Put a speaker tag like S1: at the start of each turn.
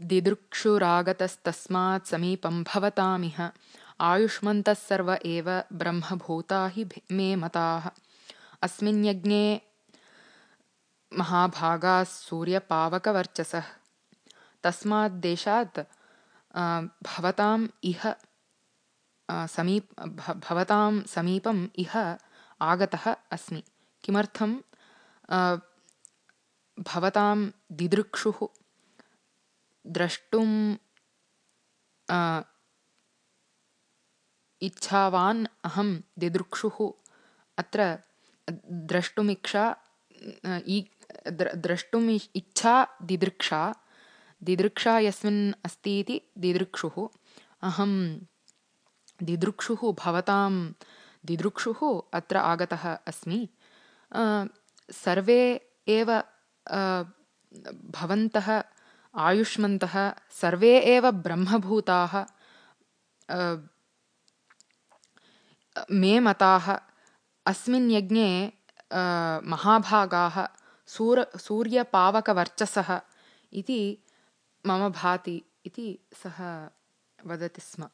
S1: दिदृक्षुरागतस्तस्मात् समीपं भवतामिह। आयुष्मन्तः सर्व एव ब्रह्मभूता हि मे मताः। अस्मिन् यज्ञे महाभागाः सूर्यपावकवर्चसः। तस्माद्देशात् भवताम् इह समीप भवतां समीपम् इह आगतः अस्मि। किमर्थं भवतां दिदृक्षुः द्रष्टुम् इच्छावान् अहं दिदृक्षुः। अत्र द्रष्टुमिक्षा द्रष्टुम् इच्छा दिदृक्षा दिदृक्षा यस्मिन् अस्ति इति दिदृक्षुः। अहं दिदृक्षुः भवतां दिदृक्षुः अत्र आगतः अस्मि। सर्वे एव भवन्तः आयुष्मन्तः सर्वे एव ब्रह्मभूताः मे मताः अस्मिन् यज्ञे महाभागाः सूर सूर्यपावकवर्चसः इति मम भाति इति सः वदति स्म